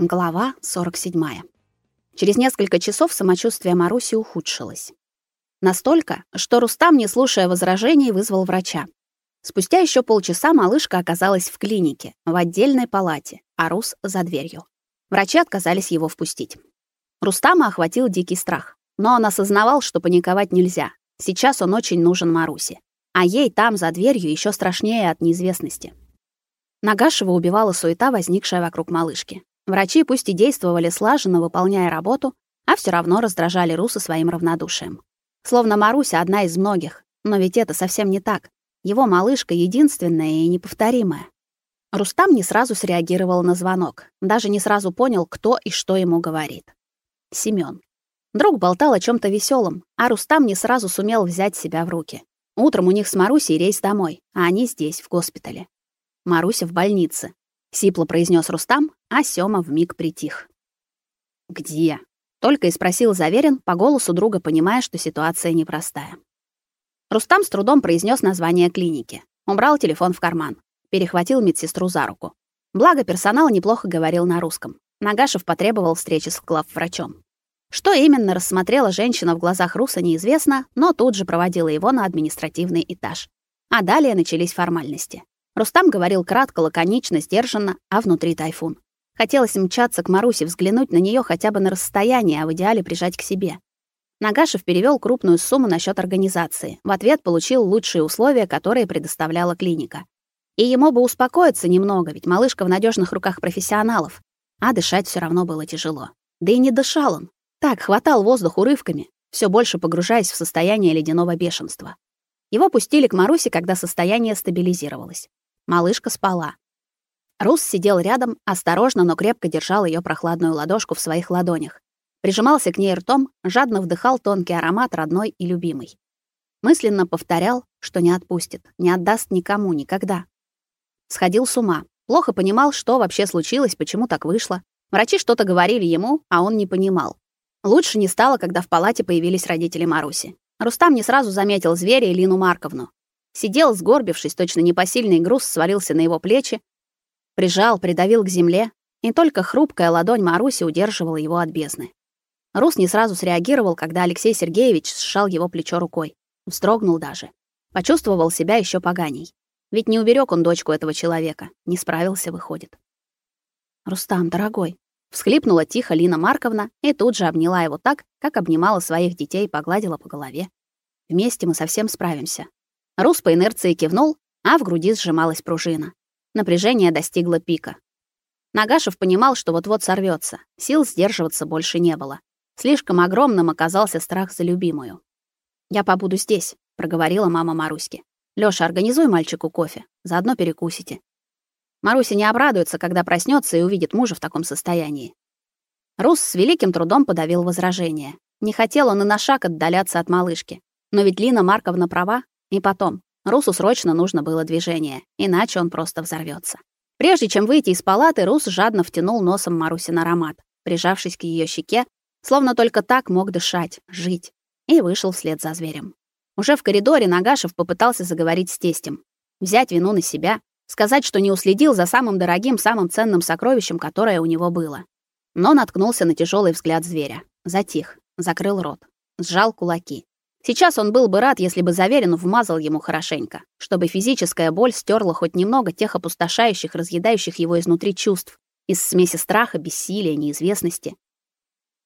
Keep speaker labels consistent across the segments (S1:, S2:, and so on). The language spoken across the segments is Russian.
S1: Глава 47. Через несколько часов самочувствие Маруси ухудшилось. Настолько, что Рустам, не слушая возражений, вызвал врача. Спустя еще полчаса малышка оказалась в клинике, в отдельной палате, а Рус за дверью. Врачи отказались его впустить. Рустама охватил дикий страх, но он осознавал, что паниковать нельзя. Сейчас он очень нужен Марусе, а ей там за дверью еще страшнее от неизвестности. Нагашева убивала суета, возникшая вокруг малышки. Врачи пусть и действовали слаженно, выполняя работу, а все равно раздражали Руса своим равнодушием. Словно Маруся одна из многих, но ведь это совсем не так. Его малышка единственная и неповторимая. Рустам не сразу среагировал на звонок, даже не сразу понял, кто и что ему говорит. Семён. Друг болтал о чем то веселом, а Рустам не сразу сумел взять себя в руки. Утром у них с Марусей рейс домой, а они здесь, в госпитале. Маруся в больнице, сипло произнес Рустам, а Сёма вмиг притих. Где? только и спросил Заверин, по голосу друга понимая, что ситуация непростая. Рустам с трудом произнес название клиники. Убрал телефон в карман, перехватил медсестру за руку. Благо персонал неплохо говорил на русском. Нагашев потребовал встречи с главврачом. Что именно рассмотрела женщина в глазах Руса, неизвестно, но тут же проводила его на административный этаж. А далее начались формальности. Рустам говорил кратко, лаконично, сдержанно, а внутри тайфун. Хотелось мчаться к Марусе, взглянуть на нее хотя бы на расстоянии, а в идеале прижать к себе. Нагашев перевел крупную сумму на счет организации. В ответ получил лучшие условия, которые предоставляла клиника. И ему бы успокоиться немного, ведь малышка в надежных руках профессионалов. А дышать все равно было тяжело. Да и не дышал он. Так, хватал воздух урывками, все больше погружаясь в состояние ледяного бешенства. Его пустили к Марусе, когда состояние стабилизировалось. Малышка спала. Рус сидел рядом, осторожно, но крепко держал ее прохладную ладошку в своих ладонях. Прижимался к ней ртом, жадно вдыхал тонкий аромат родной и любимой. Мысленно повторял, что не отпустит, не отдаст никому никогда. Сходил с ума. Плохо понимал, что вообще случилось, почему так вышло. Врачи что-то говорили ему, а он не понимал. Лучше не стало, когда в палате появились родители Маруси. Рустам не сразу заметил зверя и Лину Марковну. Сидел, сгорбившись, точно непосильный груз свалился на его плечи, прижал, придавил к земле, и только хрупкая ладонь Маруси удерживала его от бездны. Рус не сразу среагировал, когда Алексей Сергеевич сжал его плечо рукой. Вздрогнул даже. Почувствовал себя еще поганей. Ведь не уберег он дочку этого человека. Не справился, выходит. «Рустам, дорогой», — всхлипнула тихо Лина Марковна и тут же обняла его так, как обнимала своих детей и погладила по голове. «Вместе мы совсем справимся. Рус по инерции кивнул, а в груди сжималась пружина. Напряжение достигло пика. Нагашев понимал, что вот-вот сорвется. Сил сдерживаться больше не было. Слишком огромным оказался страх за любимую. «Я побуду здесь», — проговорила мама Маруськи. «Лёша, организуй мальчику кофе, заодно перекусите». Маруся не обрадуется, когда проснется и увидит мужа в таком состоянии. Рус с великим трудом подавил возражение. Не хотел он и на шаг отдаляться от малышки. Но ведь Лина Марковна права, и потом, Русу срочно нужно было движение, иначе он просто взорвется. Прежде чем выйти из палаты, Рус жадно втянул носом Марусин аромат, прижавшись к ее щеке, словно только так мог дышать, жить, и вышел вслед за зверем. Уже в коридоре Нагашев попытался заговорить с тестем, взять вину на себя, сказать, что не уследил за самым дорогим, самым ценным сокровищем, которое у него было. Но наткнулся на тяжелый взгляд зверя. Затих, закрыл рот, сжал кулаки. Сейчас он был бы рад, если бы Заверин вмазал ему хорошенько, чтобы физическая боль стерла хоть немного тех опустошающих, разъедающих его изнутри чувств, из смеси страха, бессилия, неизвестности.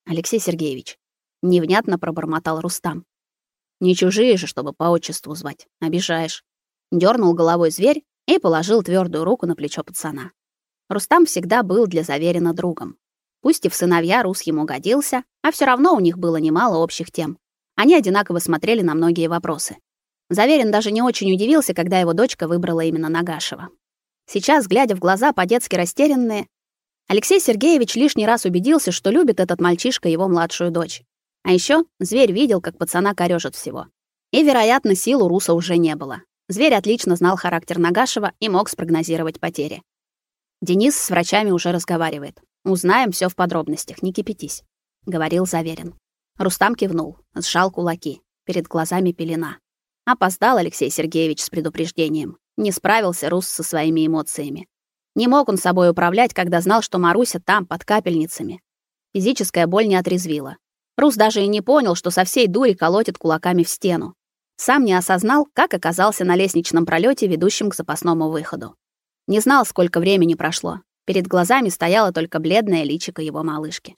S1: Алексей Сергеевич невнятно пробормотал Рустам. Не чужие же, чтобы по отчеству звать. Обижаешь. Дёрнул головой зверь и положил твердую руку на плечо пацана. Рустам всегда был для Заверина другом. Пусть и в сыновья Рус ему годился, а все равно у них было немало общих тем. Они одинаково смотрели на многие вопросы. Заверин даже не очень удивился, когда его дочка выбрала именно Нагашева. Сейчас, глядя в глаза по-детски растерянные, Алексей Сергеевич лишний раз убедился, что любит этот мальчишка его младшую дочь. А еще зверь видел, как пацана корёжит всего. И, вероятно, сил у Руса уже не было. Зверь отлично знал характер Нагашева и мог спрогнозировать потери. Денис с врачами уже разговаривает. Узнаем все в подробностях, не кипятись, говорил Заверин. Рустам кивнул, сжал кулаки. Перед глазами пелена. Опоздал Алексей Сергеевич с предупреждением. Не справился Рус со своими эмоциями. Не мог он собой управлять, когда знал, что Маруся там, под капельницами. Физическая боль не отрезвила. Рус даже и не понял, что со всей дури колотит кулаками в стену. Сам не осознал, как оказался на лестничном пролете, ведущем к запасному выходу. Не знал, сколько времени прошло. Перед глазами стояло только бледное личико его малышки.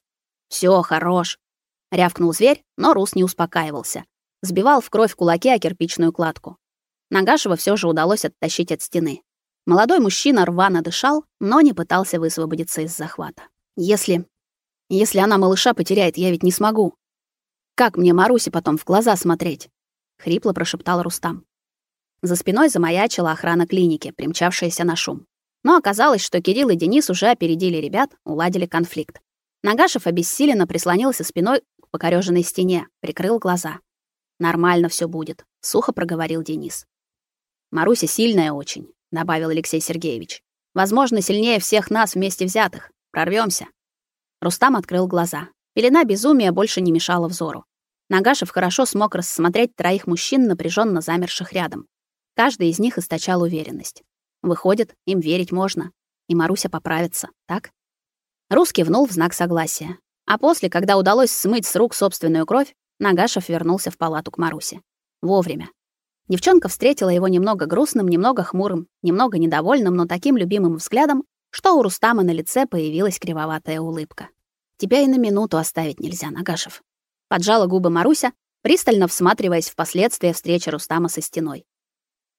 S1: Все, хорош, рявкнул зверь, но Рус не успокаивался. Сбивал в кровь кулаки о кирпичную кладку. Нагашева все же удалось оттащить от стены. Молодой мужчина рвано дышал, но не пытался высвободиться из захвата. Если если она малыша потеряет, я ведь не смогу. Как мне Марусе потом в глаза смотреть? хрипло прошептал Рустам. За спиной замаячила охрана клиники, примчавшаяся на шум. Но оказалось, что Кирилл и Денис уже опередили ребят, уладили конфликт. Нагашев обессиленно прислонился спиной покорёженной стене, прикрыл глаза. Нормально все будет, сухо проговорил Денис. Маруся сильная очень, добавил Алексей Сергеевич. Возможно, сильнее всех нас вместе взятых. Прорвемся. Рустам открыл глаза. Пелена безумия больше не мешала взору. Нагашев хорошо смог рассмотреть троих мужчин, напряженно замерших рядом. Каждый из них источал уверенность. Выходит, им верить можно. И Маруся поправится, так? Рус кивнул в знак согласия. А после, когда удалось смыть с рук собственную кровь, Нагашев вернулся в палату к Марусе. Вовремя. Девчонка встретила его немного грустным, немного хмурым, немного недовольным, но таким любимым взглядом, что у Рустама на лице появилась кривоватая улыбка. Тебя и на минуту оставить нельзя, Нагашев. Поджала губы Маруся, пристально всматриваясь в последствия встречи Рустама со стеной.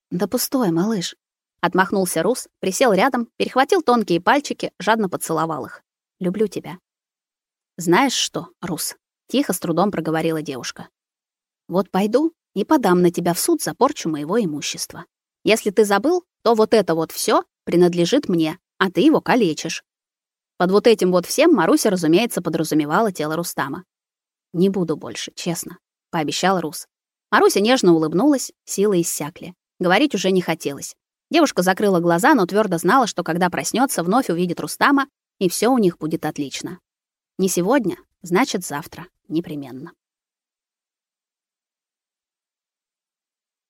S1: Да пустое, малыш. Отмахнулся Рус, присел рядом, перехватил тонкие пальчики, жадно поцеловал их. Люблю тебя. Знаешь что, Рус? Тихо, с трудом проговорила девушка. Вот пойду и подам на тебя в суд за порчу моего имущества. Если ты забыл, то вот это вот все принадлежит мне, а ты его калечишь. Под вот этим вот всем Маруся, разумеется, подразумевала тело Рустама. «Не буду больше, честно», — пообещал Рус. Маруся нежно улыбнулась, силы иссякли. Говорить уже не хотелось. Девушка закрыла глаза, но твердо знала, что когда проснется, вновь увидит Рустама, и все у них будет отлично. Не сегодня, значит, завтра. Непременно.